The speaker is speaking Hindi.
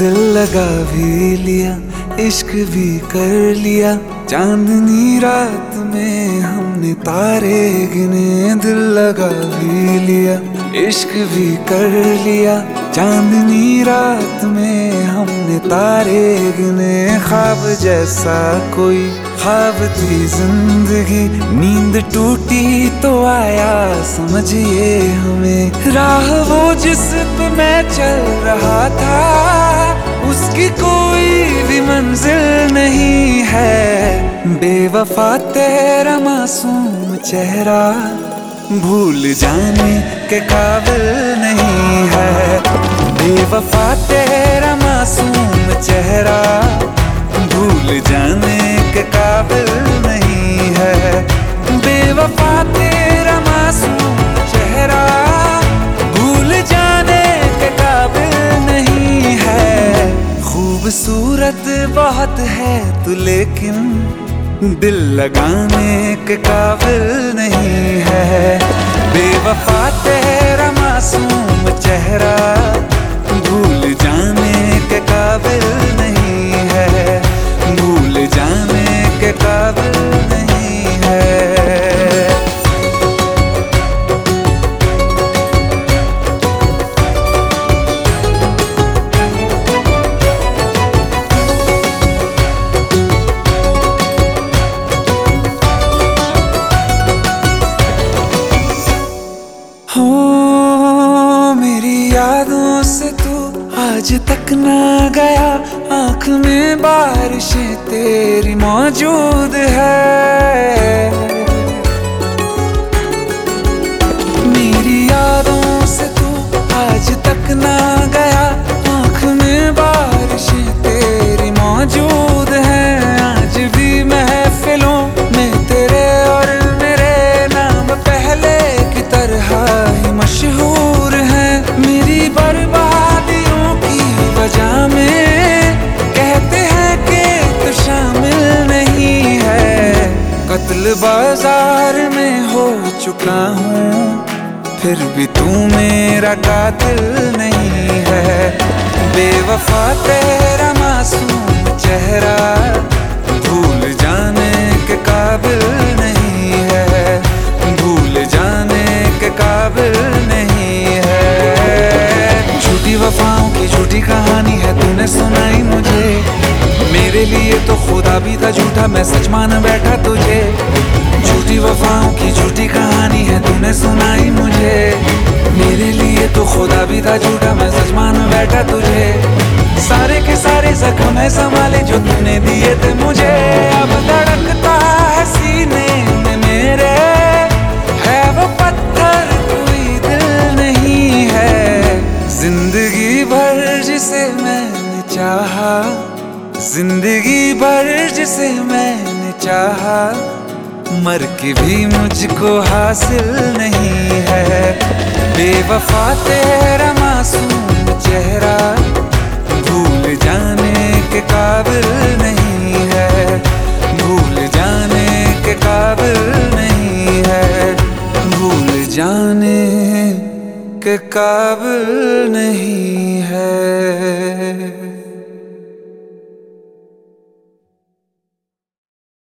लगा भी लिया, इश्क भी कर लिया। चांदनी रात में हमने तारे गिने, दिल लगा भी लिया, इश्क भी कर लिया। चांदनी रात में हमने तारे गिने, ख्वाब जैसा कोई, ख्वाब थी ज़िंदगी। नींद टूटी तो आया, समझिए हमें। राह वो जिस पे मैं चल रहा था। उसकी कोई भी मंजिल नहीं है। बेवफा तेरा मासूम चेहरा भूल जाने के काबिल नहीं है। बेवफा तेरा मासूम चेहरा भूल जाने के काबिल नहीं है। बेवफा तेरा है तू लेकिन दिल लगाने के काबिल नहीं है। बेवफा तेरा मासूम चेहरा यादों से तू आज तक ना गया। आँख में बारिशें तेरी मौजूद है। कत्ल बाज़ार में हो चुका हूँ। फिर भी तू मेरा कातिल नहीं है। बेवफा तेरा मासूम चेहरा भूल जाने के काबिल नहीं है। भूल जाने के काबिल नहीं है। झूठी वफाओं की झूठी कहानी है, तूने सुनाई तो खुदा भी था झूठा मैं सच मान बैठा तुझे। झूठी वफाओं की झूठी कहानी है, तूने सुनाई मुझे। मेरे लिए तो खुदा भी था झूठा मैं सच मान बैठा तुझे। सारे के सारे जख्म है संभाले जो तूने दिए थे मुझे। अब धड़कता ज़िंदगी भर जिसे मैंने चाहा, मर के भी मुझको हासिल नहीं है। बेवफा तेरा मासूम चेहरा, भूल जाने के काबिल नहीं है। भूल जाने के काबिल नहीं है। भूल जाने के काबिल नहीं